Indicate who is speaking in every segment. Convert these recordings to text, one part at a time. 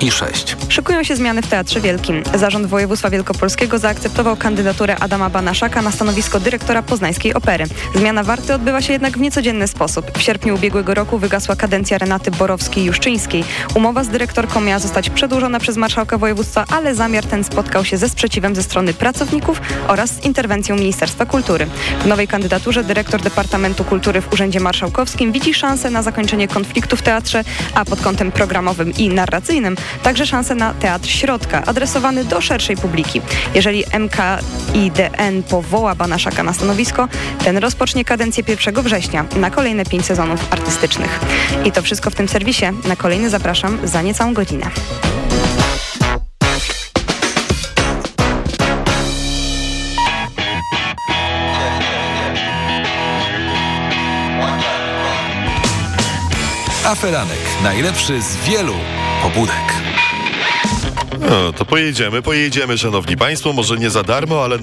Speaker 1: i 6.
Speaker 2: Szykują się zmiany w Teatrze Wielkim. Zarząd Województwa Wielkopolskiego zaakceptował kandydaturę Adama Banaszaka na stanowisko dyrektora Poznańskiej Opery. Zmiana warty odbywa się jednak w niecodzienny sposób. W sierpniu ubiegłego roku wygasła kadencja Renaty Borowskiej-Juszczyńskiej. Umowa z dyrektorką miała zostać przedłużona przez marszałka województwa, ale zamiar ten spotkał się ze sprzeciwem ze strony pracowników oraz z interwencją Ministerstwa Kultury. W nowej kandydaturze dyrektor Departamentu Kultury w Urzędzie Marszałkowskim widzi szansę na zakończenie konfliktu w teatrze, a pod kątem programowym i narracyjnym także szansę na Teatr Środka, adresowany do szerszej publiki. Jeżeli MKIDN powoła Banaszaka na stanowisko, ten rozpocznie kadencję 1 września na kolejne pięć sezonów artystycznych. I to wszystko w tym serwisie. Na kolejny zapraszam za niecałą godzinę.
Speaker 1: Aferanek. Najlepszy z wielu pobudek.
Speaker 3: No, to pojedziemy, pojedziemy, szanowni państwo. Może nie za darmo, ale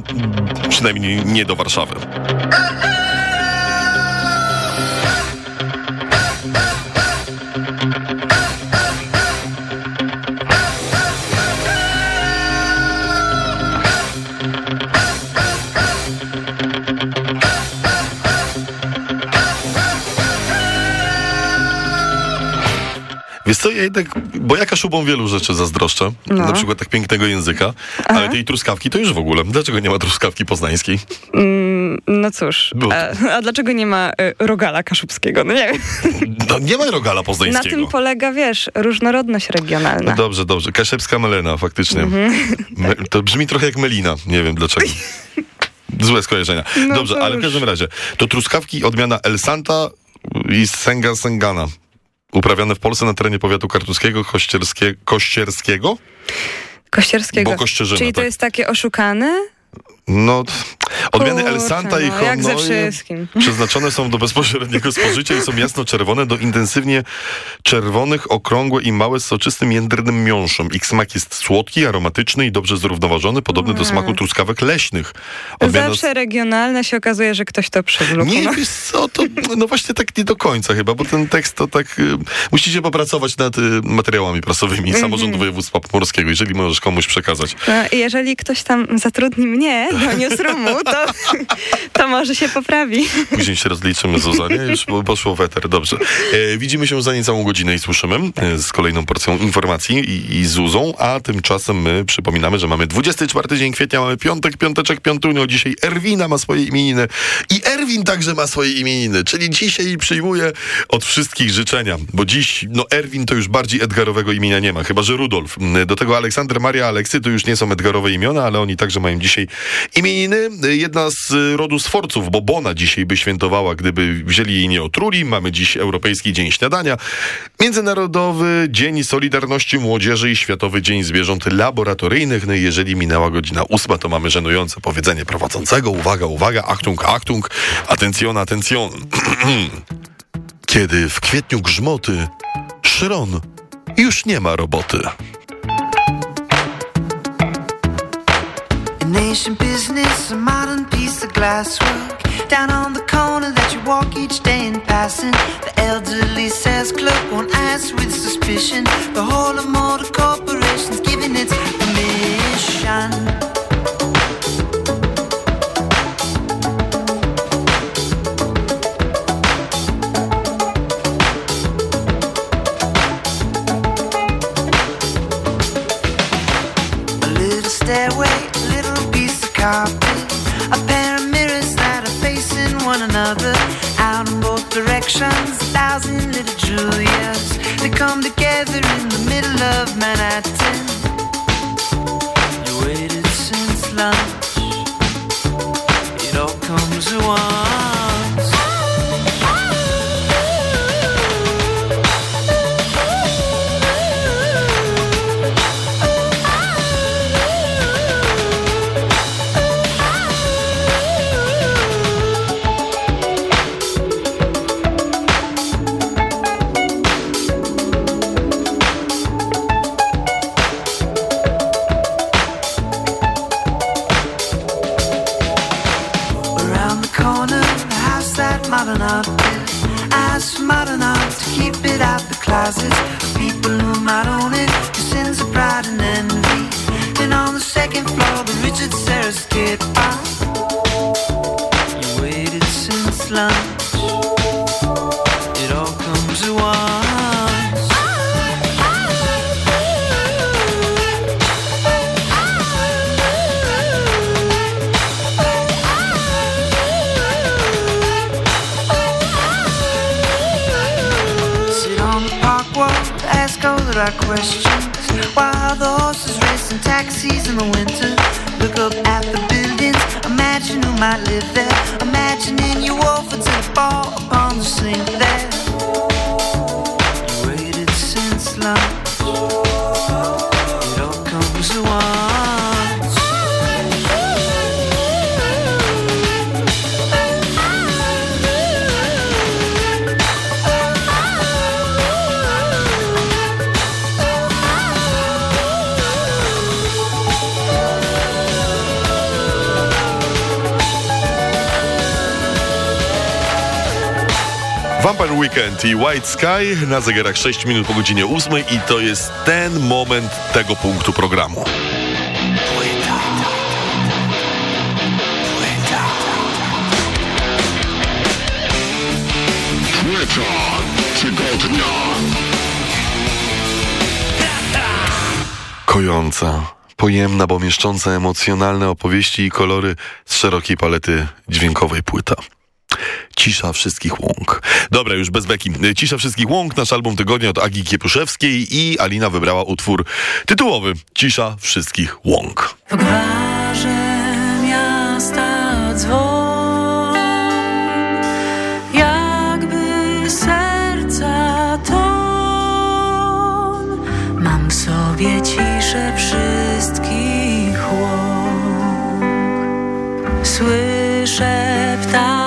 Speaker 3: przynajmniej nie do Warszawy. Wiesz co, ja jednak, bo ja Kaszubom wielu rzeczy zazdroszczę,
Speaker 2: No.
Speaker 3: na przykład tak pięknego języka, ale tej truskawki to już w ogóle. Dlaczego nie ma truskawki poznańskiej?
Speaker 2: Mm, no cóż,
Speaker 3: Było to.
Speaker 2: a, a dlaczego nie ma y, rogala kaszubskiego? No nie wiem.
Speaker 3: No, nie ma rogala
Speaker 2: Na
Speaker 3: poznańskiego.
Speaker 2: tym polega, wiesz, różnorodność regionalna.
Speaker 3: No dobrze, dobrze. Kaszebska melena, faktycznie.
Speaker 2: Mhm.
Speaker 3: Me, to brzmi trochę jak melina. Nie wiem dlaczego. Złe skojarzenia.
Speaker 2: No
Speaker 3: Dobrze, ale w każdym razie. To truskawki odmiana El Santa i Senga Sengana. Uprawiane w Polsce na terenie powiatu kartuskiego, kościerskie, kościerskiego?
Speaker 2: Kościerskiego.
Speaker 3: Bo Kościerzyna,
Speaker 2: Czyli to
Speaker 3: tak.
Speaker 2: jest takie oszukane?
Speaker 3: No, odmiany El Santa i
Speaker 2: no,
Speaker 3: Honoje
Speaker 2: wszystkim.
Speaker 3: przeznaczone są do bezpośredniego spożycia i są jasno-czerwone do intensywnie czerwonych, okrągłe i małe z soczystym jędrnym miąższem. Ich smak jest słodki, aromatyczny i dobrze zrównoważony, podobny do smaku truskawek leśnych. Odmiana
Speaker 2: Zawsze regionalne się okazuje, że ktoś to przywlókł.
Speaker 3: Nie,
Speaker 2: no.
Speaker 3: wiesz co, to no właśnie tak nie do końca chyba, bo ten tekst to tak... Y, musicie popracować nad y, materiałami prasowymi
Speaker 2: Mhm.
Speaker 3: Samorządu Województwa Pomorskiego, jeżeli możesz komuś przekazać.
Speaker 2: No, i jeżeli ktoś tam zatrudni mnie do newsroomu, to, to może się poprawi.
Speaker 3: Później się rozliczymy, Zuzanie. Już po- poszło weter, dobrze. E, widzimy się za niecałą godzinę i słyszymy e, z kolejną porcją informacji i, i Zuzą, a tymczasem my przypominamy, że mamy 24 dzień kwietnia, mamy piątek, piąteczek, piątunio. Dzisiaj Erwina ma swoje imieniny i Erwin także ma swoje imieniny, czyli dzisiaj przyjmuje od wszystkich życzenia, bo dziś, no Erwin to już bardziej Edgarowego imienia nie ma, chyba że Rudolf. Do tego Aleksander, Maria, Aleksy to już nie są Edgarowe imiona, ale oni także mają dzisiaj imieniny. Jedna z y, rodu Sforców, bo Bona dzisiaj by świętowała, gdyby wzięli jej nie otruli. Mamy dziś Europejski Dzień Śniadania, Międzynarodowy Dzień Solidarności Młodzieży i Światowy Dzień Zwierząt Laboratoryjnych. No i jeżeli minęła godzina ósma, to mamy żenujące powiedzenie prowadzącego. Uwaga, uwaga, Achtung, Achtung, atencjon, atencjon. Kiedy w kwietniu grzmoty, Szron już nie ma roboty.
Speaker 4: An ancient business, a modern piece of glasswork. Down on the corner that you walk each day in passing. The elderly says, clerk won't ask with suspicion. The whole of motor corporation's Imagining you over to ball upon the sink
Speaker 3: Weekend i White Sky na zegarach 6 minut po godzinie 8 i to jest ten moment tego punktu programu. Kojąca, pojemna, bo mieszcząca emocjonalne opowieści i kolory z szerokiej palety dźwiękowej płyta. Cisza wszystkich łąk. Dobra, już bez beki. Cisza wszystkich łąk, nasz album tygodnia od Agi Kiepuszewskiej i Alina wybrała utwór tytułowy Cisza wszystkich łąk.
Speaker 5: W gwarze miasta dzwon Jakby serca ton Mam w sobie ciszę wszystkich łąk Słyszę ptaków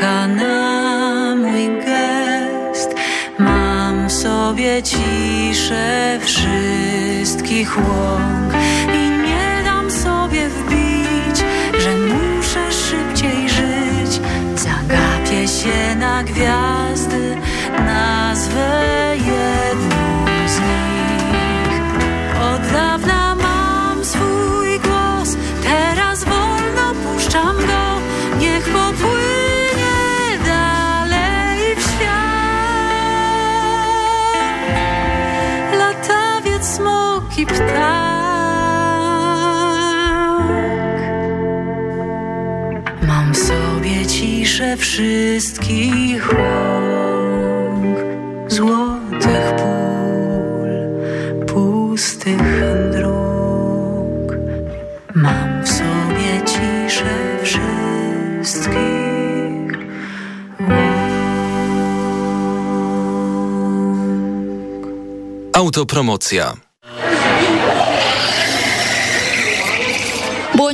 Speaker 5: czeka na mój gest. Mam w sobie ciszę wszystkich łąk i nie dam sobie wbić, że muszę szybciej żyć. Zagapię się na gwiazdy, nazwę Tak. Mam w sobie ciszę wszystkich łąk, złotych pól, pustych dróg. Mam w sobie ciszę wszystkich.
Speaker 1: Autopromocja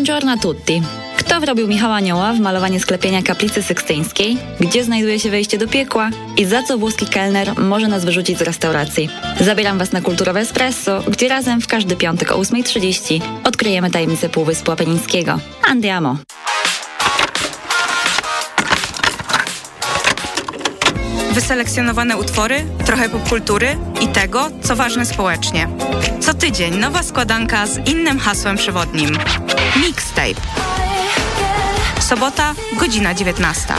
Speaker 6: Buongiorno a tutti. Kto wrobił Michała Anioła w malowanie sklepienia kaplicy sykstyńskiej? Gdzie znajduje się wejście do piekła? I za co włoski kelner może nas wyrzucić z restauracji? Zabieram Was na Kulturowe Espresso, gdzie razem w każdy piątek o 8.30 odkryjemy tajemnicę Półwyspu Apenińskiego. Andiamo!
Speaker 7: Wyselekcjonowane utwory, trochę popkultury i tego, co ważne społecznie. Co tydzień nowa składanka z innym hasłem przewodnim. Mixtape. Sobota, godzina 19.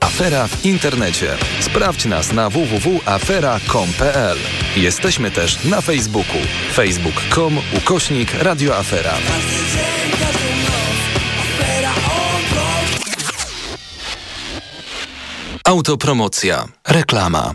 Speaker 1: Afera w internecie. Sprawdź nas na www.afera.com.pl. Jesteśmy też na Facebooku. facebook.com ukośnik radioafera. Autopromocja. Reklama.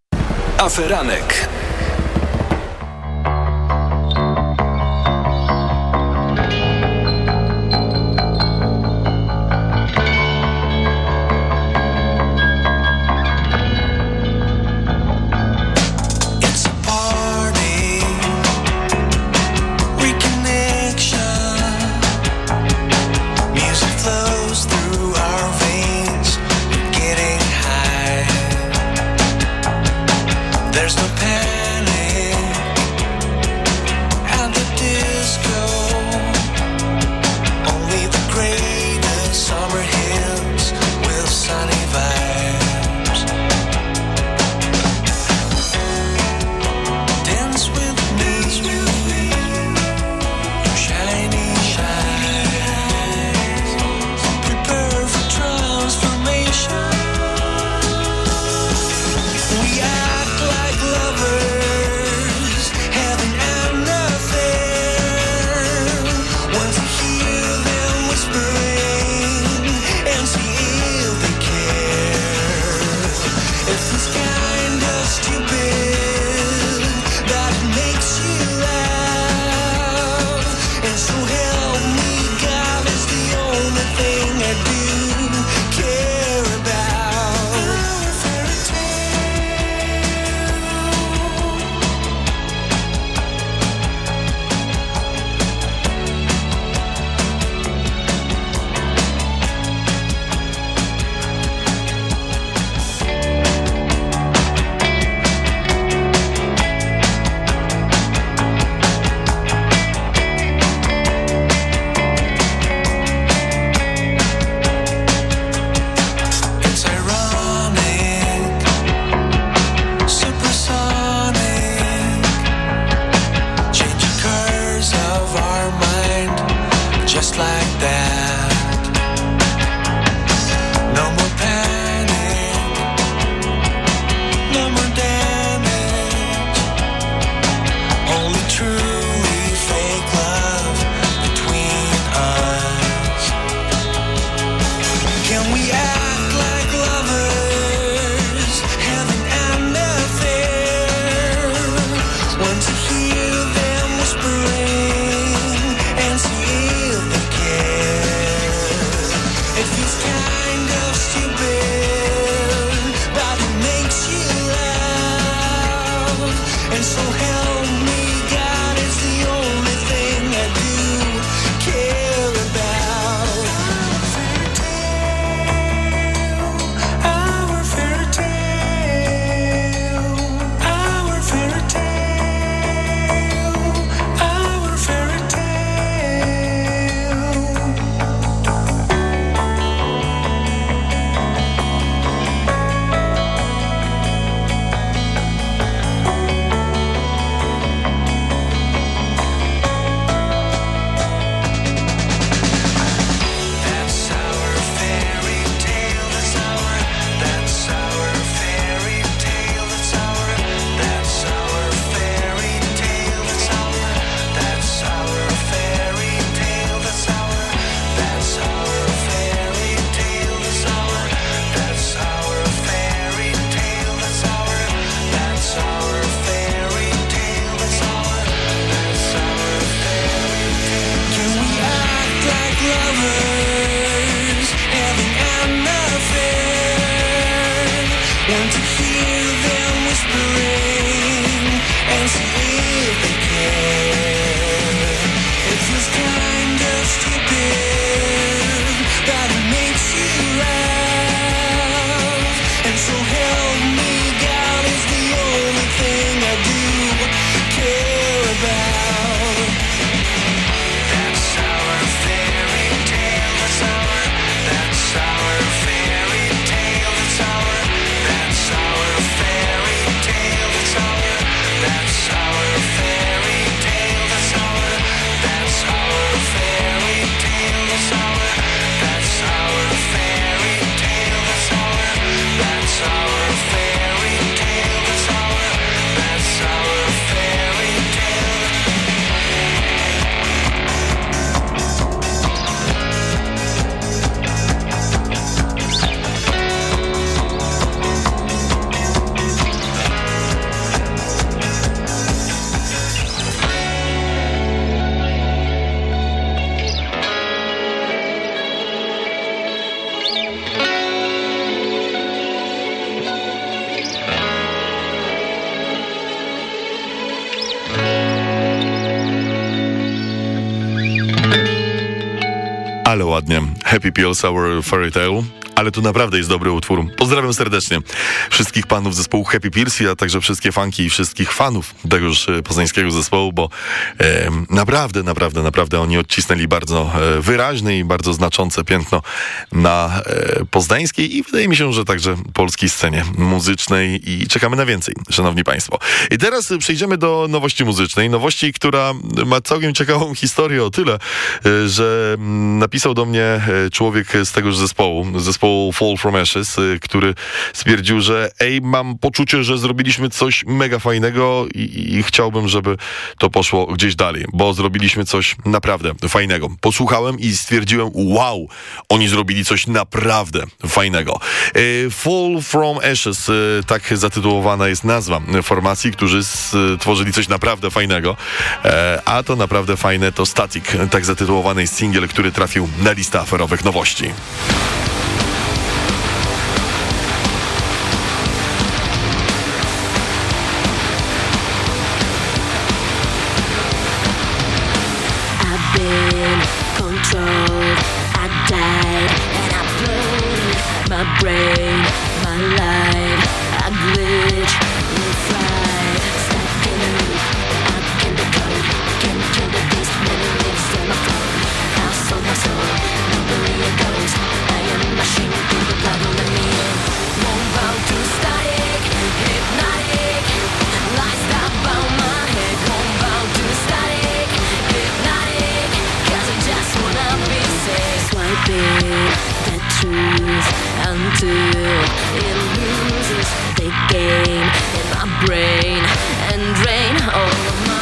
Speaker 1: Aferanek.
Speaker 3: Happy Pills, Our Fairy Tale. Ale tu naprawdę jest dobry utwór. Pozdrawiam serdecznie wszystkich panów zespołu Happy Pills, a także wszystkie fanki i wszystkich fanów tegoż e, poznańskiego zespołu, bo e, naprawdę, naprawdę, naprawdę oni odcisnęli bardzo e, wyraźne i bardzo znaczące piętno na e, poznańskiej i wydaje mi się, że także polskiej scenie muzycznej i czekamy na więcej, szanowni państwo. I teraz przejdziemy do nowości muzycznej. Nowości, która ma całkiem ciekawą historię o tyle, e, że mm, napisał do mnie e, człowiek z tegoż zespołu, zespołu Fall From Ashes, e, który stwierdził, że ej, mam poczucie, że zrobiliśmy coś mega fajnego i, i chciałbym, żeby to poszło gdzieś dalej, bo zrobiliśmy coś naprawdę fajnego. Posłuchałem i stwierdziłem, wow, oni zrobili coś naprawdę fajnego. E, Fall From Ashes, e, tak zatytułowana jest nazwa formacji, którzy stworzyli coś naprawdę fajnego, E, a to naprawdę fajne to Static, tak zatytułowany jest singiel, który trafił na listę aferowych nowości.
Speaker 8: My brain, my life. I glitch, fly, stuck in a loop. I can the code, Can't kill the beast. Memories in my phone. I sold my soul, nobody a ghost. I am a machine the blood on mirror. Won't bow to static, hypnotic. Lies that bow my head. Won't bow to static, hypnotic. Cause I just wanna be safe. Swiping the truth until it loses the game in my brain and drain all of my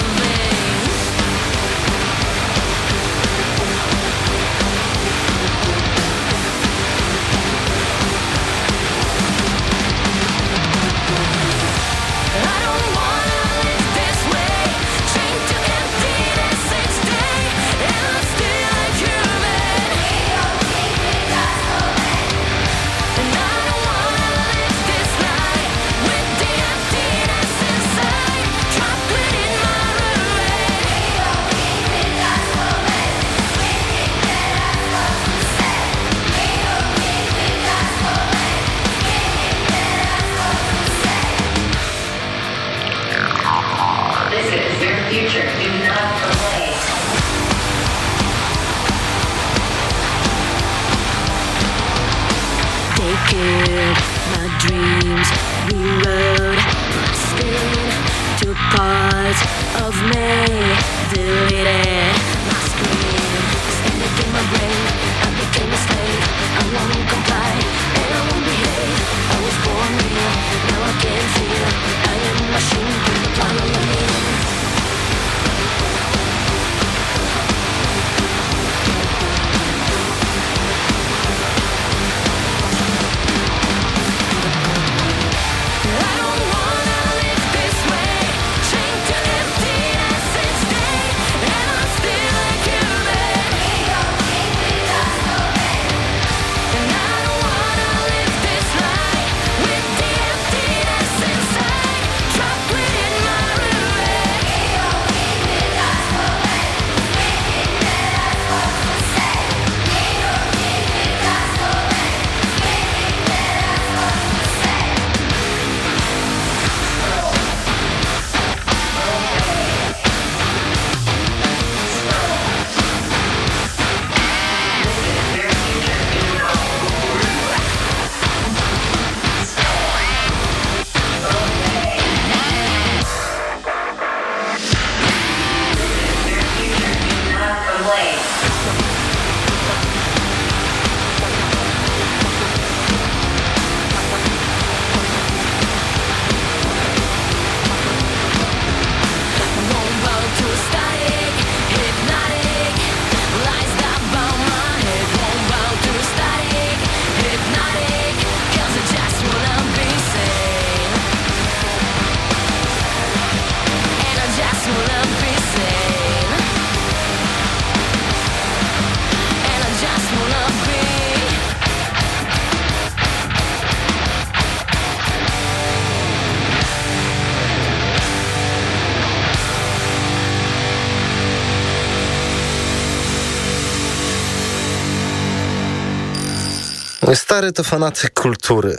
Speaker 9: Mój stary to fanatyk kultury.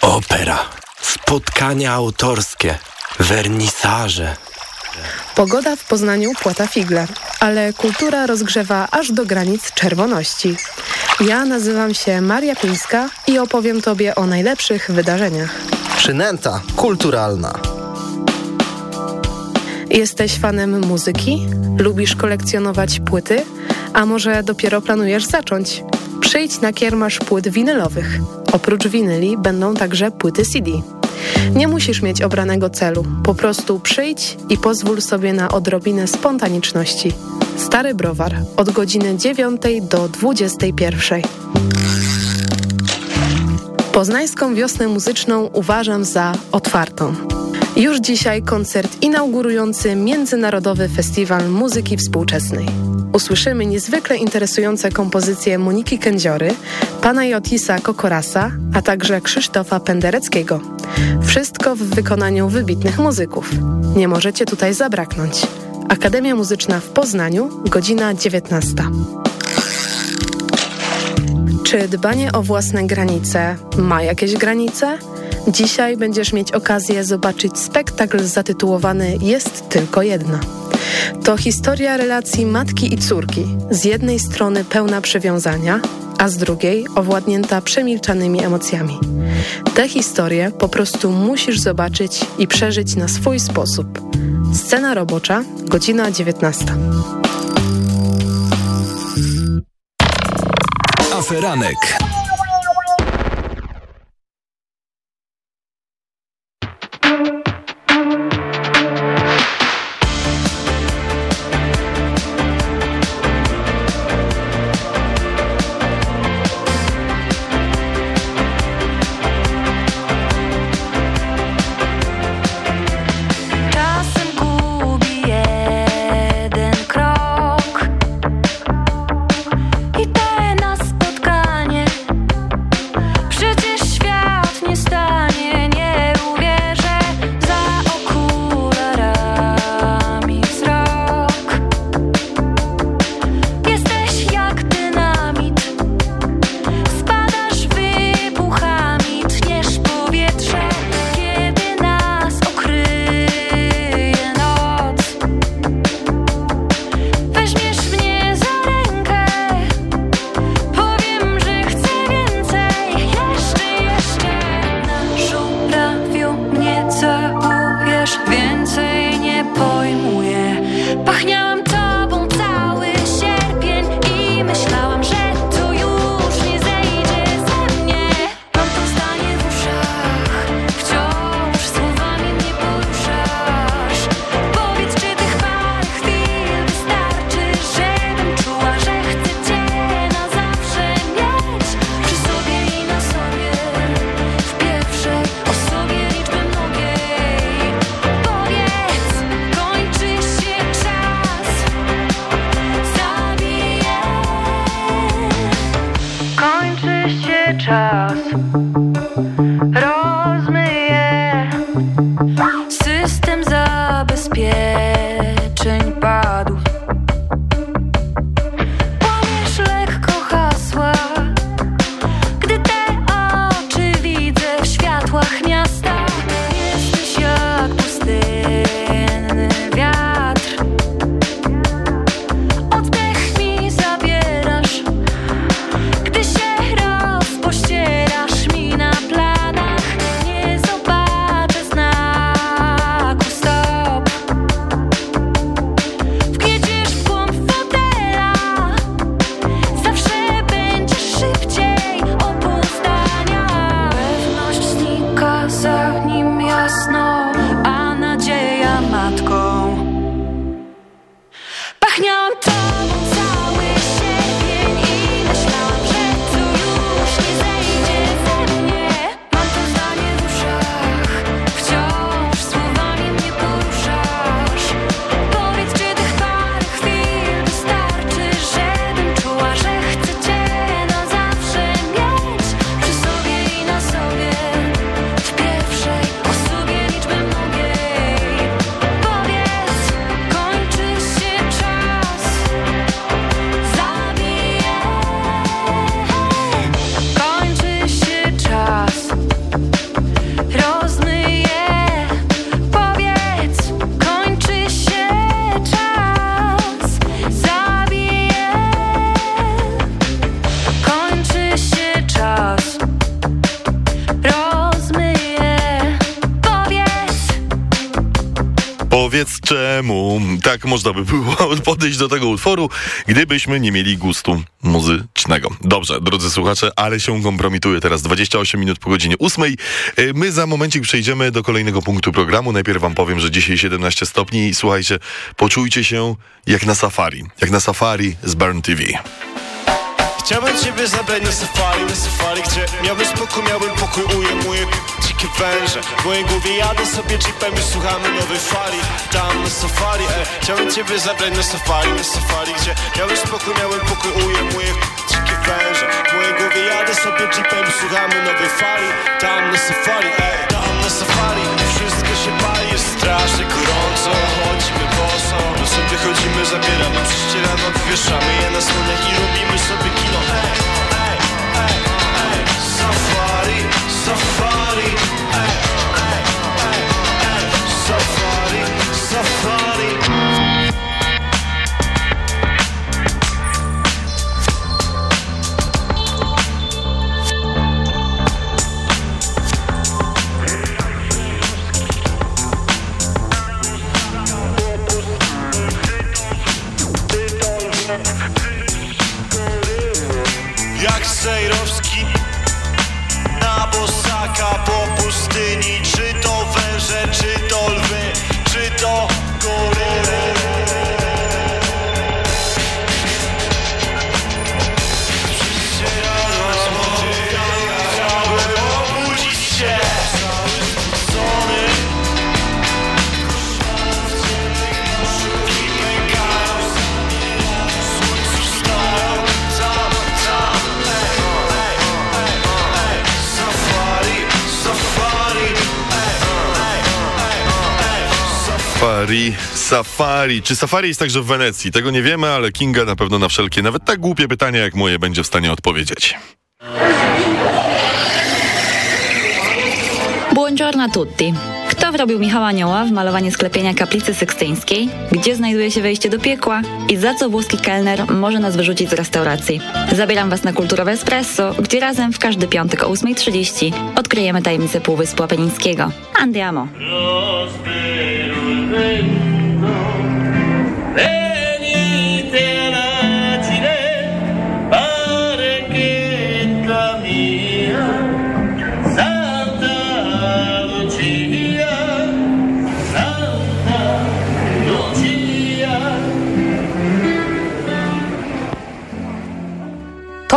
Speaker 10: Opera, spotkania autorskie, wernisaże.
Speaker 11: Pogoda w Poznaniu płata figle, ale kultura rozgrzewa aż do granic czerwoności. Ja nazywam się Maria Pińska i opowiem Tobie o najlepszych wydarzeniach.
Speaker 9: Przynęta kulturalna.
Speaker 11: Jesteś fanem muzyki? Lubisz kolekcjonować płyty? A może dopiero planujesz zacząć? Przyjdź na kiermasz płyt winylowych. Oprócz winyli będą także płyty CD. Nie musisz mieć obranego celu. Po prostu przyjdź i pozwól sobie na odrobinę spontaniczności. Stary Browar od godziny 9 do 21. Poznańską wiosnę muzyczną uważam za otwartą. Już dzisiaj koncert inaugurujący Międzynarodowy Festiwal Muzyki Współczesnej. Usłyszymy niezwykle interesujące kompozycje Moniki Kędziory, pana Jotisa Kokorasa, a także Krzysztofa Pendereckiego. Wszystko w wykonaniu wybitnych muzyków. Nie możecie tutaj zabraknąć. Akademia Muzyczna w Poznaniu, godzina 19. Czy dbanie o własne granice ma jakieś granice? Dzisiaj będziesz mieć okazję zobaczyć spektakl zatytułowany Jest tylko jedna. To historia relacji matki i córki, z jednej strony pełna przywiązania, a z drugiej owładnięta przemilczanymi emocjami. Tę historię po prostu musisz zobaczyć i przeżyć na swój sposób. Scena robocza, godzina 19.
Speaker 5: Aferanek.
Speaker 3: Można by było podejść do tego utworu, gdybyśmy nie mieli gustu muzycznego. Dobrze, drodzy słuchacze, ale się kompromituje teraz 28 minut po godzinie 8. Y, My za momencik przejdziemy do kolejnego punktu programu. Najpierw wam powiem, że dzisiaj 17 stopni i słuchajcie, poczujcie się jak na safari. Jak na safari z Burn TV.
Speaker 12: Chciałbym ciebie zabrać na safari, na safari Gdzie miałbym spokój, miałbym pokój Ujmuję dzikie węże. W mojej głowie jadę sobie jeepem i słuchamy nowej fali. Tam na safari, e Chciałbym ciebie zabrać na safari, na safari Gdzie miałbym spokój, miałbym pokój Ujmuję dzikie węże. W mojej głowie jadę sobie jeepem i słuchamy nowej fali. Tam na safari, e Tam na safari strasznie gorąco Chodzimy boso, no sobie wychodzimy, zabieramy Prześcieramy, obwieszamy je na słoniach i robimy sobie kino. Ej, ej, ej, ej Safari, safari ej, Jak Sejrowski Na bosaka po Safari, safari.
Speaker 3: Czy safari jest także w Wenecji? Tego nie wiemy, ale Kinga na pewno na wszelkie, nawet tak głupie pytania jak moje, będzie w stanie odpowiedzieć.
Speaker 6: Buongiorno a tutti. Kto wrobił Michała Anioła w malowanie sklepienia kaplicy sykstyńskiej? Gdzie znajduje się wejście do piekła? I za co włoski kelner może nas wyrzucić z restauracji? Zabieram Was na Kulturowe Espresso, gdzie razem w każdy piątek o 8.30 odkryjemy tajemnicę Półwyspu Apenińskiego. Andiamo! To,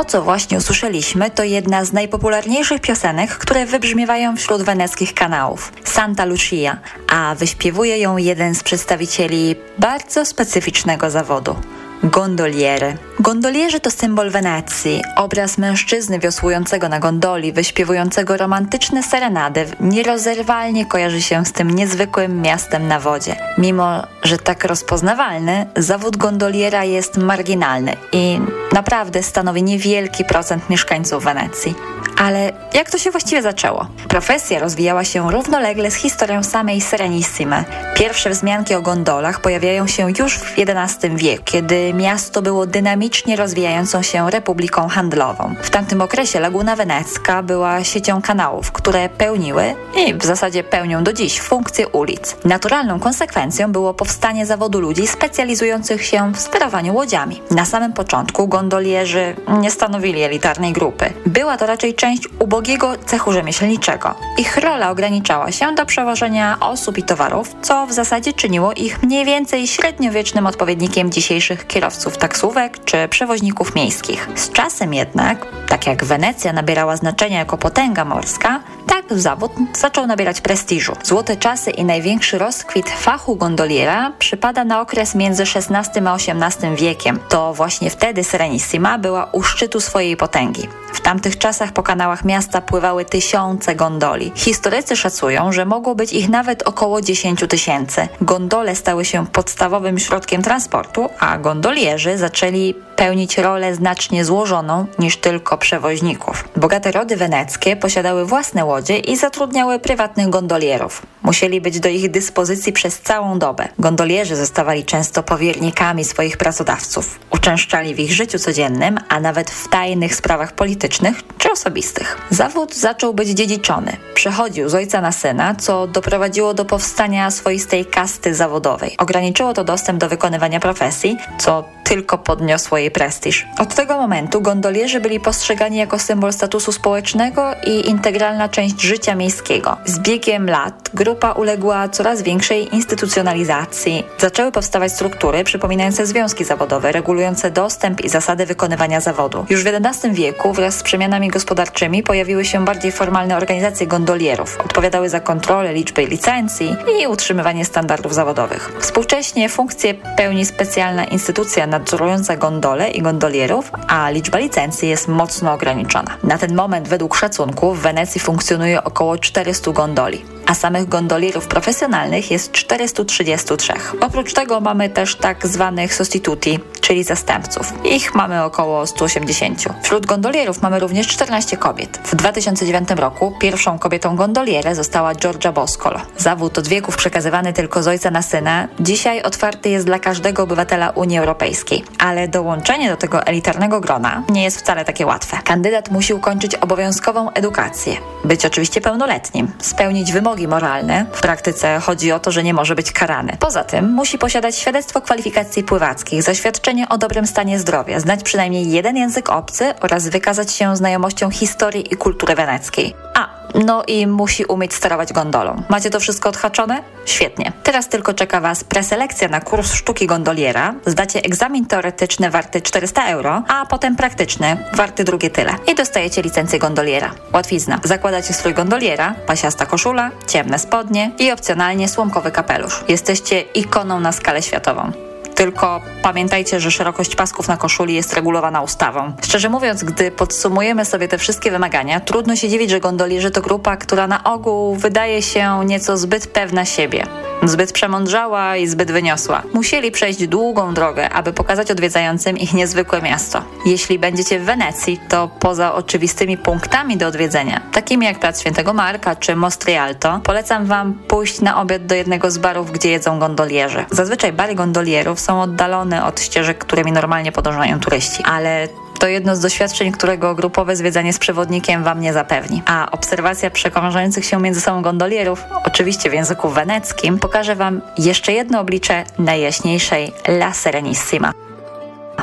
Speaker 6: co właśnie usłyszeliśmy, to jedna z najpopularniejszych piosenek, które wybrzmiewają wśród weneckich kanałów Santa Lucia, a wyśpiewuje ją jeden z przedstawicieli bardzo specyficznego zawodu. Gondoliery. Gondolierzy to symbol Wenecji, obraz mężczyzny wiosłującego na gondoli, wyśpiewującego romantyczne serenady, nierozerwalnie kojarzy się z tym niezwykłym miastem na wodzie. Mimo, że tak rozpoznawalny, zawód gondoliera jest marginalny i naprawdę stanowi niewielki procent mieszkańców Wenecji. Ale jak to się właściwie zaczęło? Profesja rozwijała się równolegle z historią samej Serenissime. Pierwsze wzmianki o gondolach pojawiają się już w XI wieku, kiedy miasto było dynamicznie rozwijającą się republiką handlową. W tamtym okresie Laguna Wenecka była siecią kanałów, które pełniły i w zasadzie pełnią do dziś funkcję ulic. Naturalną konsekwencją było powstanie zawodu ludzi specjalizujących się w sterowaniu łodziami. Na samym początku gondolierzy nie stanowili elitarnej grupy. Była to raczej część ubogiego cechu rzemieślniczego. Ich rola ograniczała się do przewożenia osób i towarów, co w zasadzie czyniło ich mniej więcej średniowiecznym odpowiednikiem dzisiejszych kierowców taksówek czy przewoźników miejskich. Z czasem jednak, tak jak Wenecja nabierała znaczenia jako potęga morska, tak zawód zaczął nabierać prestiżu. Złote czasy i największy rozkwit fachu gondoliera przypada na okres między XVI a XVIII wiekiem. To właśnie wtedy Serenissima była u szczytu swojej potęgi. W tamtych czasach po kanałach miasta pływały tysiące gondoli. Historycy szacują, że mogło być ich nawet około 10 tysięcy. Gondole stały się podstawowym środkiem transportu, a gondolierzy zaczęli pełnić rolę znacznie złożoną niż tylko przewoźników. Bogate rody weneckie posiadały własne łodzie i zatrudniały prywatnych gondolierów. Musieli być do ich dyspozycji przez całą dobę. Gondolierzy zostawali często powiernikami swoich pracodawców. Uczęszczali w ich życiu codziennym, a nawet w tajnych sprawach politycznych czy osobistych. Zawód zaczął być dziedziczony. Przechodził z ojca na syna, co doprowadziło do powstania swoistej kasty zawodowej. Ograniczyło to dostęp do wykonywania profesji, co tylko podniosło jej prestiż. Od tego momentu gondolierzy byli postrzegani jako symbol statusu społecznego i integralna część życia miejskiego. Z biegiem lat grupa uległa coraz większej instytucjonalizacji. Zaczęły powstawać struktury przypominające związki zawodowe, regulujące dostęp i zasady wykonywania zawodu. Już w XI wieku wraz z przemianami gospodarczymi pojawiły się bardziej formalne organizacje gondolierów. Odpowiadały za kontrolę liczby licencji i utrzymywanie standardów zawodowych. Współcześnie funkcję pełni specjalna instytucja nadzorująca gondole i gondolierów, a liczba licencji jest mocno ograniczona. Na ten moment według szacunków w Wenecji funkcjonuje około 400 gondoli a samych gondolierów profesjonalnych jest 433. Oprócz tego mamy też tak zwanych sostituti, czyli zastępców. Ich mamy około 180. Wśród gondolierów mamy również 14 kobiet. W 2009 roku pierwszą kobietą gondolierę została Georgia Boscolo. Zawód od wieków przekazywany tylko z ojca na syna, dzisiaj otwarty jest dla każdego obywatela Unii Europejskiej. Ale dołączenie do tego elitarnego grona nie jest wcale takie łatwe. Kandydat musi ukończyć obowiązkową edukację, być oczywiście pełnoletnim, spełnić wymogi moralne. W praktyce chodzi o to, że nie może być karany. Poza tym musi posiadać świadectwo kwalifikacji pływackich, zaświadczenie o dobrym stanie zdrowia, znać przynajmniej jeden język obcy oraz wykazać się znajomością historii i kultury weneckiej. A, no i musi umieć sterować gondolą. Macie to wszystko odhaczone? Świetnie. Teraz tylko czeka Was preselekcja na kurs sztuki gondoliera. Zdacie egzamin teoretyczny warty 400 euro, a potem praktyczny warty drugie tyle. I dostajecie licencję gondoliera. Łatwizna. Zakładacie strój gondoliera, pasiasta koszula, ciemne spodnie i opcjonalnie słomkowy kapelusz. Jesteście ikoną na skalę światową. Tylko pamiętajcie, że szerokość pasków na koszuli jest regulowana ustawą. Szczerze mówiąc, gdy podsumujemy sobie te wszystkie wymagania, trudno się dziwić, że gondolierzy to grupa, która na ogół wydaje się nieco zbyt pewna siebie. Zbyt przemądrzała i zbyt wyniosła. Musieli przejść długą drogę, aby pokazać odwiedzającym ich niezwykłe miasto. Jeśli będziecie w Wenecji, to poza oczywistymi punktami do odwiedzenia, takimi jak Plac Świętego Marka czy Most Rialto, polecam Wam pójść na obiad do jednego z barów, gdzie jedzą gondolierzy. Zazwyczaj bary gondolierów są oddalone od ścieżek, którymi normalnie podążają turyści, ale to jedno z doświadczeń, którego grupowe zwiedzanie z przewodnikiem Wam nie zapewni. A obserwacja przekomarzających się między sobą gondolierów, oczywiście w języku weneckim, pokaże Wam jeszcze jedno oblicze najjaśniejszej La Serenissima.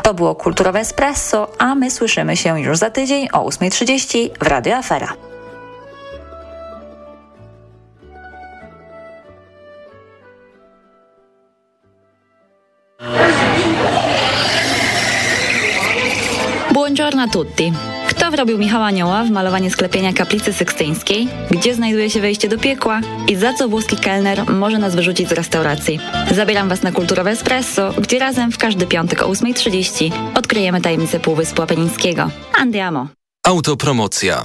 Speaker 6: To było Kulturowe Espresso, a my słyszymy się już za tydzień o 8.30 w Radio Afera.
Speaker 13: Buongiorno a tutti. Kto wrobił Michała Anioła w malowanie sklepienia kaplicy sykstyńskiej? Gdzie znajduje się wejście do piekła? I za co włoski kelner może nas wyrzucić z restauracji? Zabieram Was na Kulturowe Espresso, gdzie razem w każdy piątek o 8.30 odkryjemy tajemnicę Półwyspu Apenińskiego. Andiamo!
Speaker 14: Autopromocja.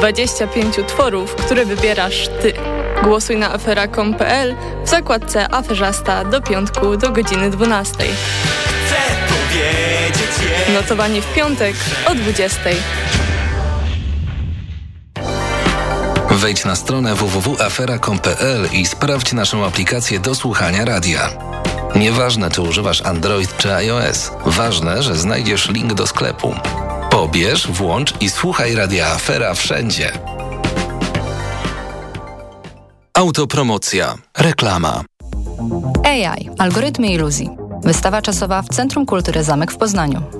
Speaker 15: 25 utworów, które wybierasz Ty. Głosuj na afera.com.pl w zakładce Aferzasta do piątku do godziny 12. Notowanie w piątek o 20.
Speaker 14: Wejdź na stronę www.afera.com.pl i sprawdź naszą aplikację do słuchania radia. Nieważne, czy używasz Android czy iOS, ważne, że znajdziesz link do sklepu. Pobierz, włącz i słuchaj Radia Afera wszędzie. Autopromocja. Reklama.
Speaker 16: AI. Algorytmy iluzji. Wystawa czasowa w Centrum Kultury Zamek w Poznaniu.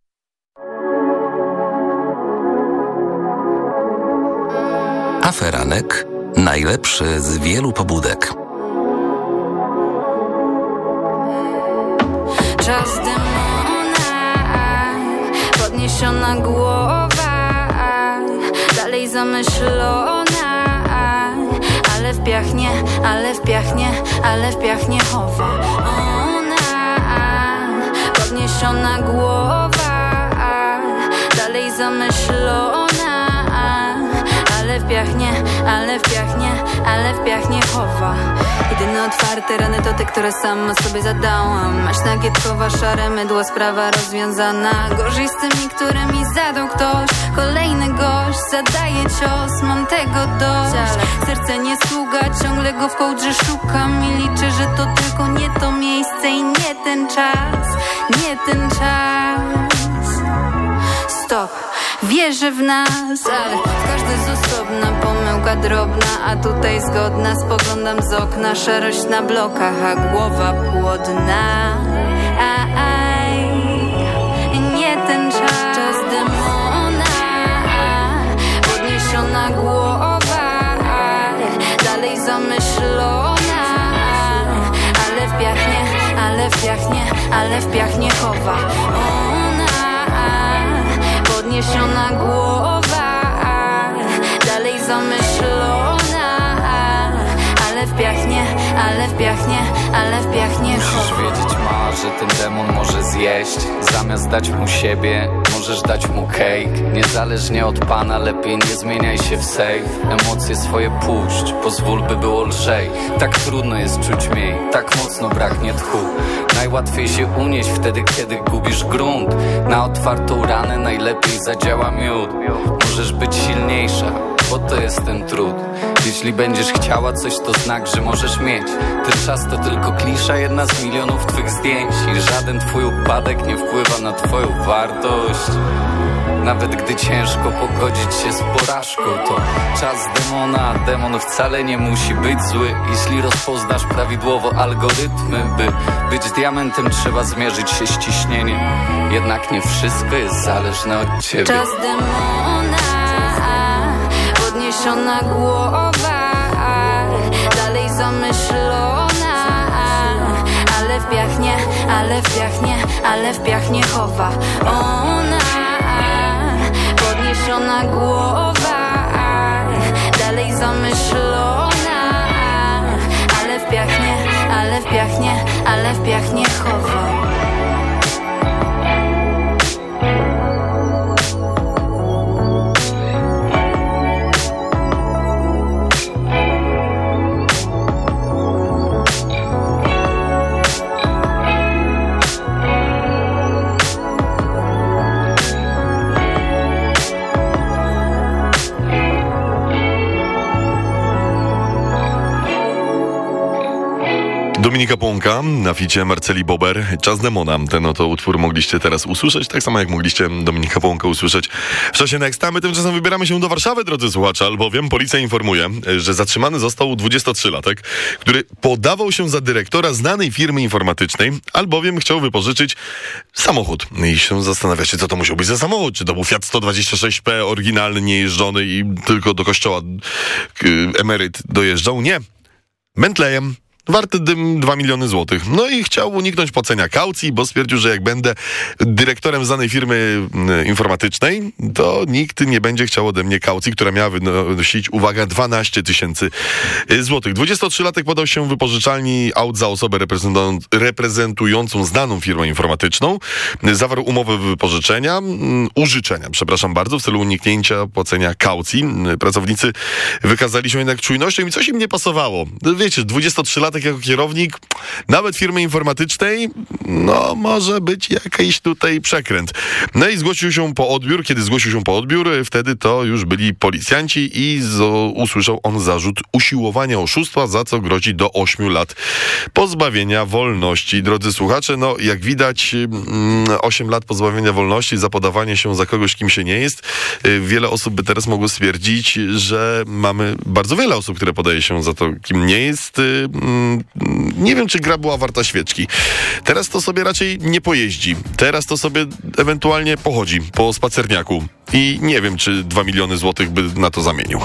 Speaker 14: Aferanek najlepszy z wielu pobudek.
Speaker 17: Czas demona, podniesiona głowa, dalej zamyślona, ale w piach nie, ale w piach nie, ale w piach nie chowa. Ona, podniesiona głowa, dalej zamyślona, ale w piach nie, ale w piach nie, ale w piach nie chowa. Jedyne otwarte rany to te, które sama sobie zadałam. Maś nagietkowa, szare mydło, sprawa rozwiązana. Gorzej z tymi, którymi zadał ktoś. Kolejny gość zadaje cios, mam tego dość. Serce nie sługa, ciągle go w kołdrze szukam I liczę, że to tylko nie to miejsce i nie ten czas Nie ten czas. Stop, wierzę w nas, ale każdy z osobna pomyłka drobna, a tutaj zgodna. Spoglądam z okna, szarość na blokach, a głowa płodna. Aj, nie ten czas, czas demona, podniesiona głowa, dalej zamyślona, ale w piach nie, ale w piach nie, ale w piach nie chowa. Podniesiona głowa Dalej zamyślona Ale w piach nie, ale w piach nie, ale w piach nie
Speaker 18: Musisz wiedzieć ma, że ten demon może zjeść. Zamiast dać mu siebie, możesz dać mu cake. Niezależnie od pana, lepiej nie zmieniaj się w safe. Emocje swoje puść, pozwól by było lżej. Tak trudno jest czuć mniej, tak mocno braknie tchu Najłatwiej się unieść wtedy, kiedy gubisz grunt. Na otwartą ranę najlepiej zadziała miód. Możesz być silniejsza, bo to jest ten trud. Jeśli będziesz chciała coś, to znak, że możesz mieć. Ten czas to tylko klisza, jedna z milionów twych zdjęć. I żaden twój upadek nie wpływa na twoją wartość nawet gdy ciężko pogodzić się z porażką To czas demona, demon wcale nie musi być zły. Jeśli rozpoznasz prawidłowo algorytmy By być diamentem trzeba zmierzyć się z ciśnieniem. Jednak nie wszystko jest zależne od ciebie.
Speaker 17: Czas demona Podniesiona głowa Dalej zamyślona Ale w piach nie, ale w piach nie, ale w piach nie chowa Ona Podniesiona głowa Dalej zamyślona. Ale w piach nie, ale w piach nie, ale w piach nie
Speaker 3: Dominika Płonka na ficie Marceli Bober, Czas Demona. Ten oto utwór mogliście teraz usłyszeć, tak samo jak mogliście Dominika Płonka usłyszeć w czasie Next. A my tymczasem wybieramy się do Warszawy, drodzy słuchacze, albowiem policja informuje, że zatrzymany został 23-latek, który podawał się za dyrektora znanej firmy informatycznej, albowiem chciał wypożyczyć samochód. I się zastanawiacie, co to musiał być za samochód. Czy to był Fiat 126P, oryginalny, niejeżdżony i tylko do kościoła emeryt dojeżdżał? Nie. Bentleyem warty dym 2 miliony złotych. No i chciał uniknąć płacenia kaucji, bo stwierdził, że jak będę dyrektorem znanej firmy mm, informatycznej, to nikt nie będzie chciał ode mnie kaucji, która miała wynosić, uwaga, 12 tysięcy złotych. 23-latek podał się wypożyczalni aut za osobę reprezentują- reprezentującą znaną firmę informatyczną. Zawarł umowę wypożyczenia, mm, użyczenia, przepraszam bardzo, w celu uniknięcia płacenia kaucji. Pracownicy wykazali się jednak czujnością i coś im nie pasowało. Wiecie, 23-latek jako kierownik, nawet firmy informatycznej, no może być jakiś tutaj przekręt. No i zgłosił się po odbiór. Kiedy zgłosił się po odbiór, wtedy to już byli policjanci i usłyszał on zarzut usiłowania oszustwa, za co grozi do 8 lat pozbawienia wolności. Drodzy słuchacze, no jak widać, mm, 8 lat pozbawienia wolności za podawanie się za kogoś, kim się nie jest. Y, Wiele osób by teraz mogło stwierdzić, że mamy bardzo wiele osób, które podaje się za to, kim nie jest. Mm, Nie wiem, czy gra była warta świeczki. Teraz to sobie raczej nie pojeździ. Teraz to sobie ewentualnie pochodzi po spacerniaku. I nie wiem, czy 2 miliony złotych by na to zamienił.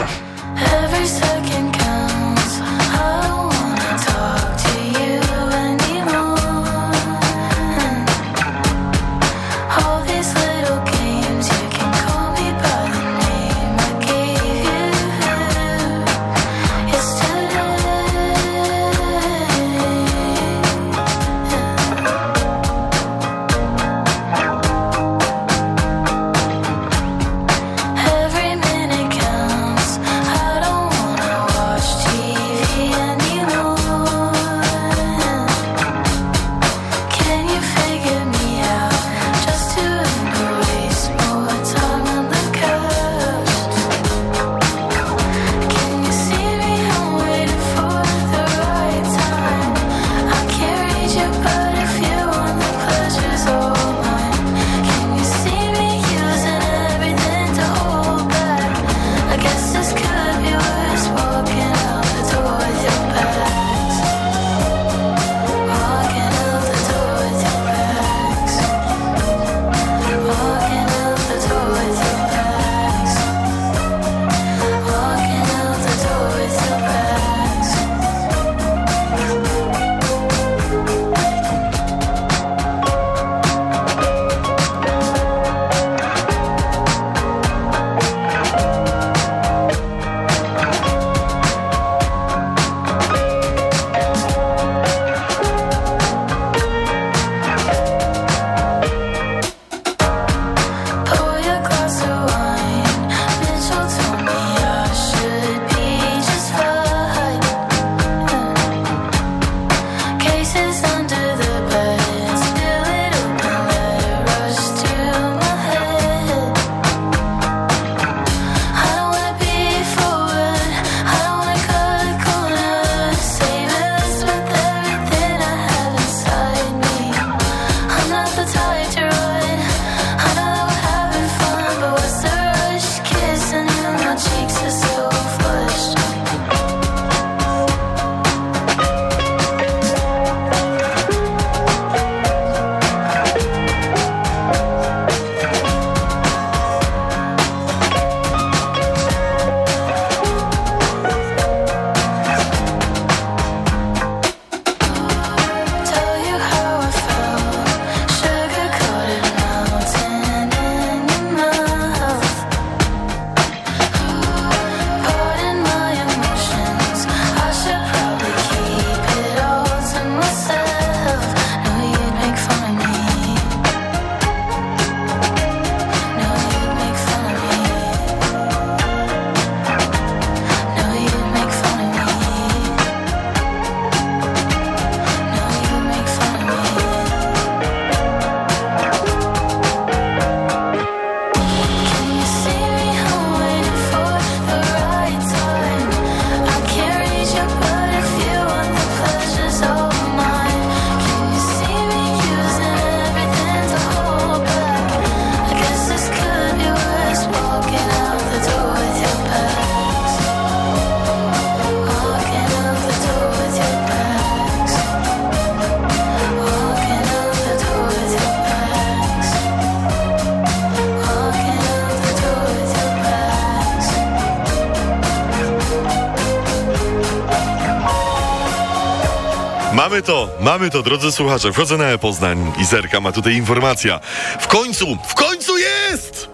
Speaker 3: Mamy to, drodzy słuchacze. Wchodzę na e-Poznań i zerka ma tutaj informacja. W końcu, w końcu jest!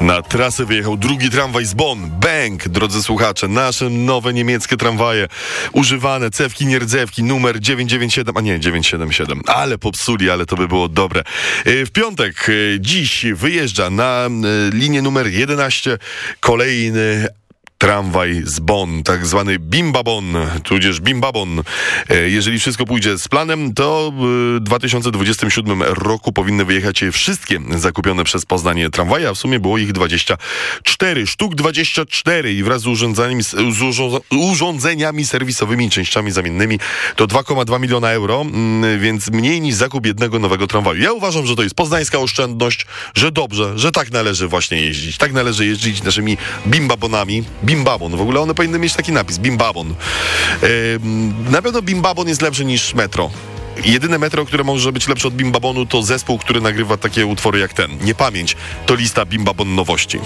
Speaker 3: Na trasę wyjechał drugi tramwaj z Bonn. Bęk, drodzy słuchacze, nasze nowe niemieckie tramwaje. Używane, cewki, nierdzewki, numer 997, a nie, 977. Ale popsuli, ale to by było dobre. E, W piątek, e, dziś wyjeżdża na e, linię numer 11 kolejny tramwaj z Bonn, tak zwany Bimbabon, tudzież Bimbabon. E, Jeżeli wszystko pójdzie z planem, to w 2027 roku powinny wyjechać wszystkie zakupione przez Poznanie tramwaje, a w sumie było ich 24, sztuk 24 i wraz z urządzeniami, z urząd- urządzeniami serwisowymi i częściami zamiennymi to 2,2 miliona euro, mm, więc mniej niż zakup jednego nowego tramwaju. Ja uważam, że to jest poznańska oszczędność, że dobrze, że tak należy właśnie jeździć. Tak należy jeździć naszymi bimbabonami. Bimbabon, w ogóle one powinny mieć taki napis, bimbabon. Ym, na pewno bimbabon jest lepszy niż metro. Jedyne metro, które może być lepsze od Bimbabonu, to zespół, który nagrywa takie utwory jak ten. Niepamięć to lista Bimbabon nowości.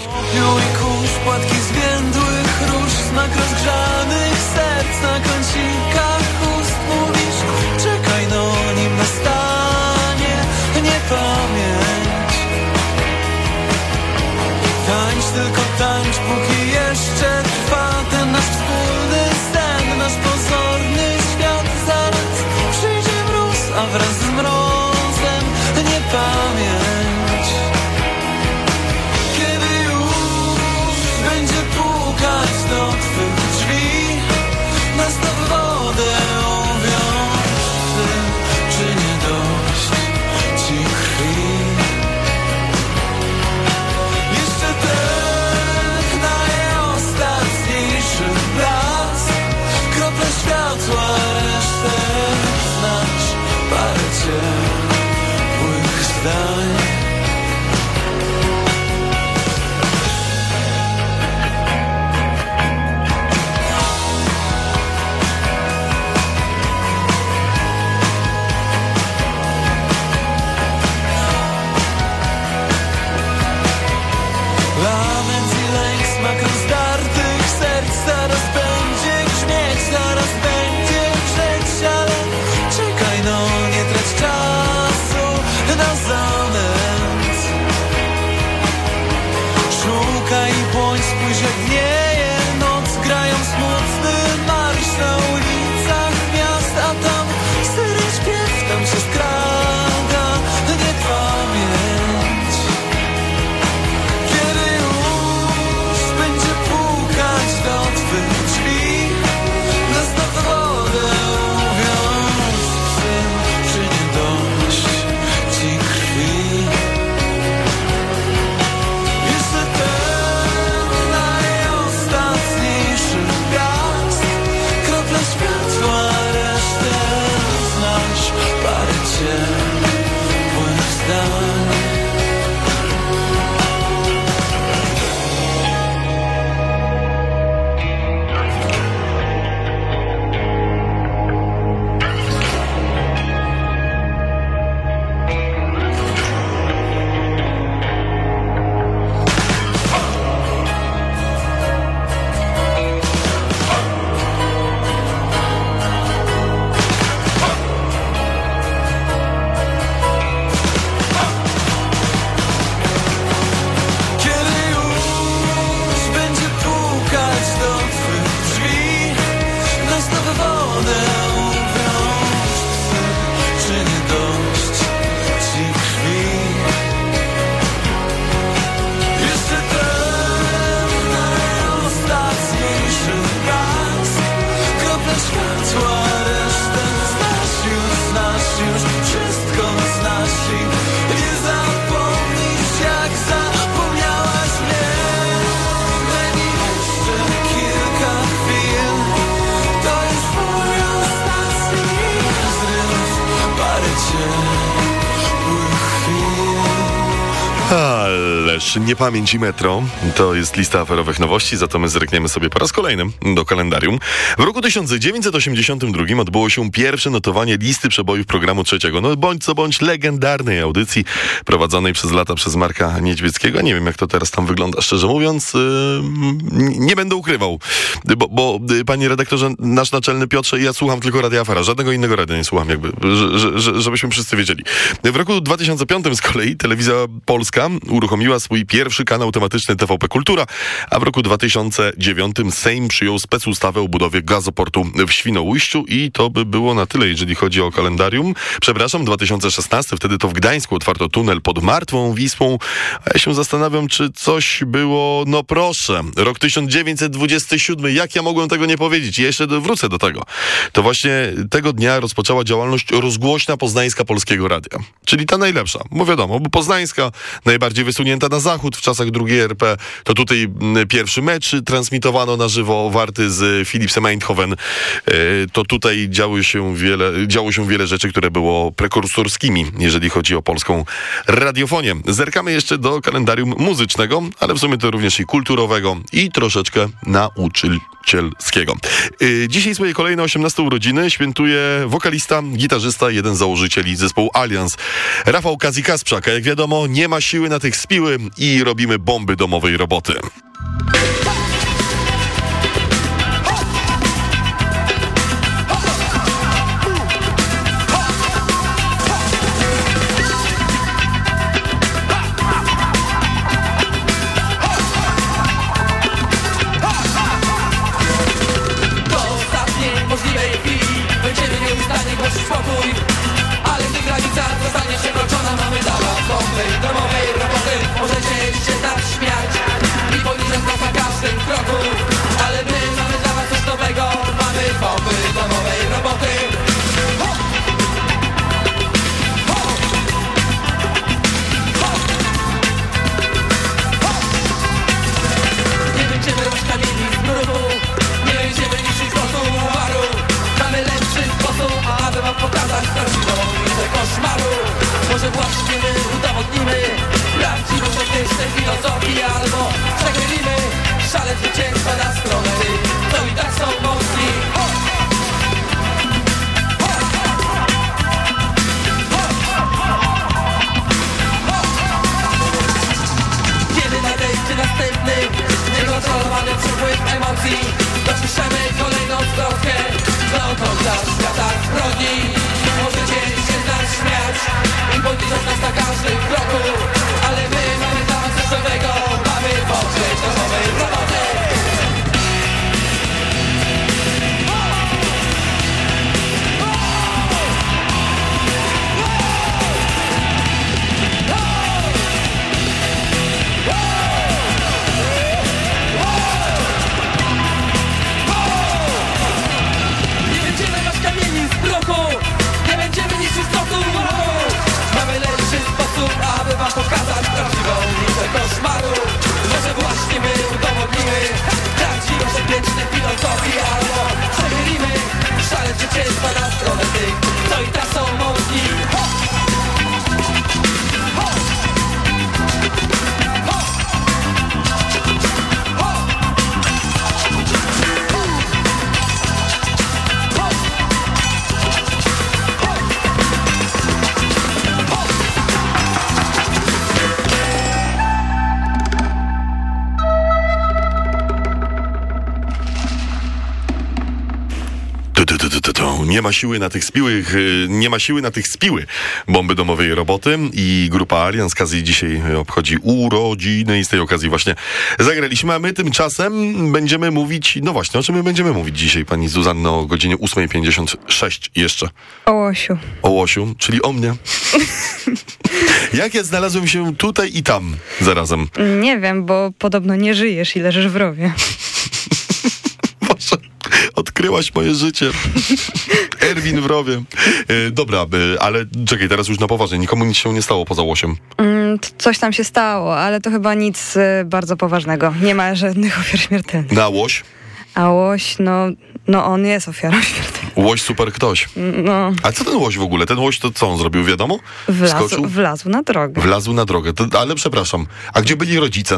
Speaker 3: Niepamięć i metro to jest lista aferowych nowości, za to my zrekniemy sobie po raz kolejny do kalendarium. W roku 1982 odbyło się pierwsze notowanie listy przebojów programu trzeciego, no bądź co bądź legendarnej audycji prowadzonej przez lata przez Marka Niedźwieckiego. Nie wiem jak to teraz tam wygląda, szczerze mówiąc. Yy, nie będę ukrywał, bo, bo yy, panie redaktorze, nasz naczelny Piotrze, ja słucham tylko Radia Afera, żadnego innego radia nie słucham, jakby, że, że, że, żebyśmy wszyscy wiedzieli. W roku 2005 z kolei telewizja Polska uruchomiła swój pierwszy kanał tematyczny TVP Kultura, a w roku 2009 Sejm przyjął specustawę o budowie gazoportu w Świnoujściu i to by było na tyle, jeżeli chodzi o kalendarium. Przepraszam, 2016, wtedy to w Gdańsku otwarto tunel pod Martwą Wisłą. A ja się zastanawiam, czy coś było, no proszę, rok 1927, jak ja mogłem tego nie powiedzieć? I jeszcze wrócę do tego. To właśnie tego dnia rozpoczęła działalność rozgłośna poznańska Polskiego Radia. Czyli ta najlepsza, bo wiadomo, bo poznańska najbardziej wysunięta na zachód w czasach II RP. To tutaj mm, pierwszy mecz transmitowano na żywo, warty z Philipsem Eindhoven. E, To tutaj działy się wiele, działo się wiele rzeczy, które było prekursorskimi, jeżeli chodzi o polską radiofonię. Zerkamy jeszcze do kalendarium muzycznego, ale w sumie to również i kulturowego i troszeczkę nauczycielskiego. E, Dzisiaj swoje kolejne 18 urodziny świętuje wokalista, gitarzysta, jeden z założycieli zespołu Allianz, Rafał Kazi-Kasprzak. Jak wiadomo, nie ma siły na tych spiły i robimy bomby domowej roboty.
Speaker 19: Nie
Speaker 3: ma siły na tych spiłych, y, nie ma siły na tych spiły bomby domowej roboty i grupa Allianz z okazji dzisiaj obchodzi urodziny i z tej okazji właśnie zagraliśmy, a my tymczasem będziemy mówić, no właśnie, o czym my będziemy mówić dzisiaj, pani Zuzanno, o godzinie 8.56 jeszcze.
Speaker 2: O Łosiu.
Speaker 3: O Łosiu, czyli o mnie. Jak ja znalazłem się tutaj i tam zarazem?
Speaker 2: Nie wiem, bo podobno nie żyjesz i leżysz w rowie.
Speaker 3: Odkryłaś moje życie. Erwin w rowie. E, dobra, e, ale czekaj, teraz już na poważnie. Nikomu nic się nie stało poza łosiem.
Speaker 2: Mm, coś tam się stało, ale to chyba nic y, bardzo poważnego. Nie ma żadnych ofiar śmiertelnych.
Speaker 3: Na łoś?
Speaker 2: A Łoś, no, no on jest ofiarą śmiertelną.
Speaker 3: Łoś super ktoś.
Speaker 2: No,
Speaker 3: A co ten łoś w ogóle? Ten łoś to co on zrobił, wiadomo?
Speaker 2: wlazł,
Speaker 3: Skoczył?
Speaker 2: wlazł na drogę.
Speaker 3: Wlazł na drogę. To, ale przepraszam, a gdzie byli rodzice?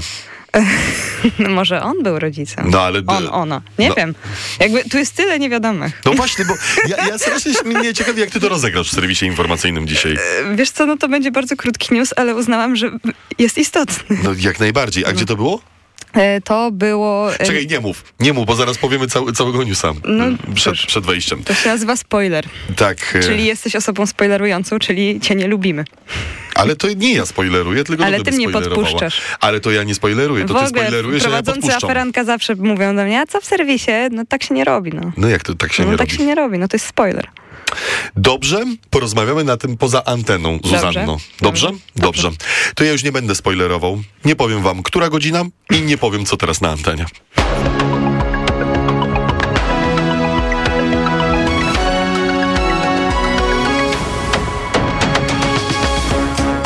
Speaker 2: Może on był rodzicem.
Speaker 3: No ale...
Speaker 2: On, ona. Nie
Speaker 3: No.
Speaker 2: wiem. Jakby tu jest tyle niewiadomych.
Speaker 3: No właśnie, bo ja, ja strasznie mnie ciekawi, jak ty to rozegrasz w serwisie informacyjnym dzisiaj.
Speaker 2: E, Wiesz co, no to będzie bardzo krótki news, ale uznałam, że jest istotny.
Speaker 3: No jak najbardziej. A gdzie to było?
Speaker 2: E, To było... e,
Speaker 3: Czekaj, nie mów. Nie mów, bo zaraz powiemy całego newsa
Speaker 2: No,
Speaker 3: przed, przed wejściem.
Speaker 2: To się nazywa spoiler.
Speaker 3: Tak, e,
Speaker 2: Czyli jesteś osobą spoilerującą, czyli cię nie lubimy.
Speaker 3: ale to nie ja spoileruję, tylko
Speaker 2: Ale
Speaker 3: to
Speaker 2: ty mnie podpuszczasz.
Speaker 3: Ale to ja nie spoileruję, to
Speaker 2: w
Speaker 3: ty
Speaker 2: ogóle
Speaker 3: spoilerujesz, a ja
Speaker 2: prowadzący
Speaker 3: podpuszczam.
Speaker 2: aferanka zawsze mówią do mnie, a co w serwisie? No tak się nie robi, no.
Speaker 3: No jak to tak się
Speaker 2: no
Speaker 3: nie
Speaker 2: tak
Speaker 3: robi?
Speaker 2: się nie robi, no to jest spoiler.
Speaker 3: Dobrze, porozmawiamy na tym poza anteną. Zuzanno. Dobrze? Dobrze. To ja już nie będę spoilerował. Nie powiem wam, która godzina i nie powiem, co teraz na antenie.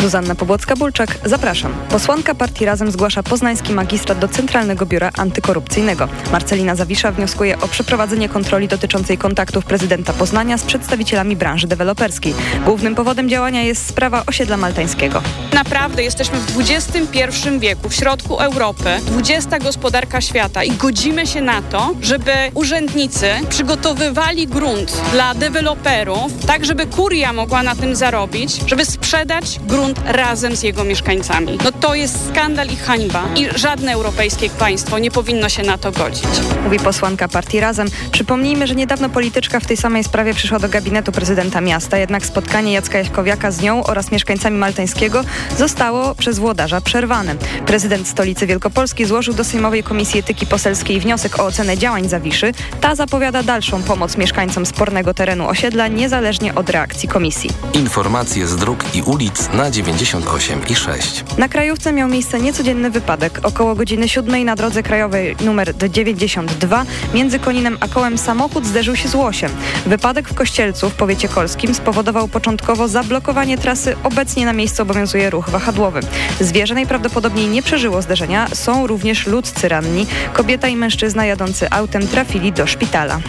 Speaker 2: Zuzanna Pobłocka-Bulczak, zapraszam. Posłanka partii Razem zgłasza poznański magistrat do Centralnego Biura Antykorupcyjnego. Marcelina Zawisza wnioskuje o przeprowadzenie kontroli dotyczącej kontaktów prezydenta Poznania z przedstawicielami branży deweloperskiej. Głównym powodem działania jest sprawa osiedla maltańskiego.
Speaker 20: Naprawdę jesteśmy w XXI wieku, w środku Europy, 20 gospodarka świata i godzimy się na to, żeby urzędnicy przygotowywali grunt dla deweloperów, tak żeby kuria mogła na tym zarobić, żeby sprzedać grunt razem z jego mieszkańcami. No to jest skandal i hańba i żadne europejskie państwo nie powinno się na to godzić.
Speaker 2: Mówi posłanka partii Razem. Przypomnijmy, że niedawno polityczka w tej samej sprawie przyszła do gabinetu prezydenta miasta, jednak spotkanie Jacka Jaśkowiaka z nią oraz mieszkańcami maltańskiego zostało przez włodarza przerwane. Prezydent stolicy Wielkopolski złożył do Sejmowej Komisji Etyki Poselskiej wniosek o ocenę działań Zawiszy. Ta zapowiada dalszą pomoc mieszkańcom spornego terenu osiedla, niezależnie od reakcji komisji.
Speaker 1: Informacje z dróg i ulic na 98 i 6.
Speaker 2: Na krajówce miał miejsce niecodzienny wypadek. Około godziny 7 na drodze krajowej numer 92 między Koninem a Kołem samochód zderzył się z łosiem. Wypadek w Kościelcu w powiecie kolskim spowodował początkowo zablokowanie trasy. Obecnie na miejscu obowiązuje ruch wahadłowy. Zwierzę najprawdopodobniej nie przeżyło zderzenia. Są również ludzcy ranni. Kobieta i mężczyzna jadący autem trafili do szpitala.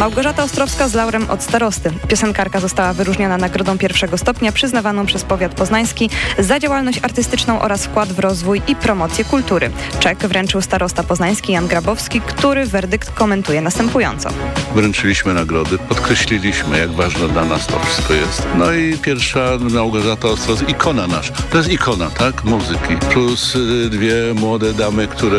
Speaker 2: Małgorzata Ostrowska z laurem od starosty. Piosenkarka została wyróżniona nagrodą pierwszego stopnia przyznawaną przez powiat poznański za działalność artystyczną oraz wkład w rozwój i promocję kultury. Czek wręczył starosta poznański Jan Grabowski, który werdykt komentuje następująco.
Speaker 21: Wręczyliśmy nagrody, podkreśliliśmy, jak ważne dla nas to wszystko jest. No i pierwsza Małgorzata Ostros, ikona nasza. To jest ikona, tak? Muzyki. Plus y, dwie młode damy, które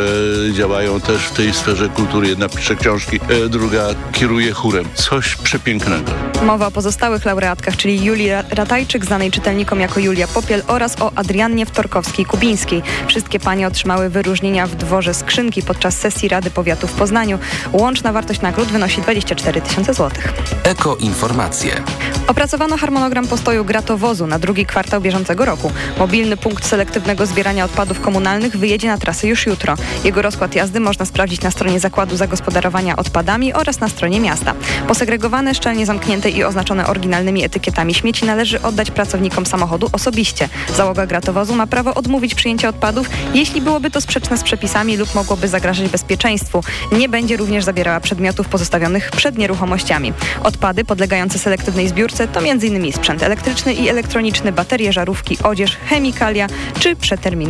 Speaker 21: działają też w tej sferze kultury. Jedna pisze książki, e, druga kieruje chórem. Coś przepięknego.
Speaker 2: Mowa o pozostałych laureatkach, czyli Julii Ra- Ratajczyk, znanej czytelnikom jako Julia Popiel oraz o Adriannie Wtorkowskiej-Kubińskiej. Wszystkie panie otrzymały wyróżnienia w dworze Skrzynki podczas sesji Rady Powiatu w Poznaniu. Łączna wartość nagród wynosi 24 tysiące złotych.
Speaker 1: Ekoinformacje.
Speaker 2: Opracowano harmonogram postoju gratowozu na drugi kwartał bieżącego roku. Mobilny punkt selektywnego zbierania odpadów komunalnych wyjedzie na trasę już jutro. Jego rozkład jazdy można sprawdzić na stronie Zakładu Zagospodarowania Odpadami oraz na stronie miasta. Posegregowane, szczelnie i oznaczone oryginalnymi etykietami śmieci należy oddać pracownikom samochodu osobiście. Załoga gratowozu ma prawo odmówić przyjęcia odpadów, jeśli byłoby to sprzeczne z przepisami lub mogłoby zagrażać bezpieczeństwu. Nie będzie również zabierała przedmiotów pozostawionych przed nieruchomościami. Odpady podlegające selektywnej zbiórce to m.in. sprzęt elektryczny i elektroniczny, baterie, żarówki, odzież, chemikalia czy przeterminowane